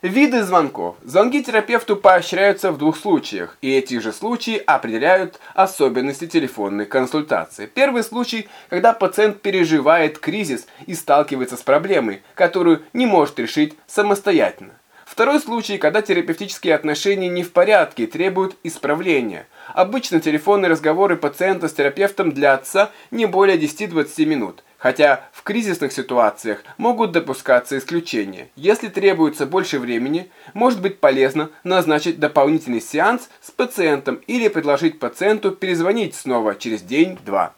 Виды звонков. Звонки терапевту поощряются в двух случаях, и эти же случаи определяют особенности телефонной консультации. Первый случай, когда пациент переживает кризис и сталкивается с проблемой, которую не может решить самостоятельно. Второй случай, когда терапевтические отношения не в порядке и требуют исправления. Обычно телефонные разговоры пациента с терапевтом длятся не более 10-20 минут. Хотя в кризисных ситуациях могут допускаться исключения. Если требуется больше времени, может быть полезно назначить дополнительный сеанс с пациентом или предложить пациенту перезвонить снова через день-два.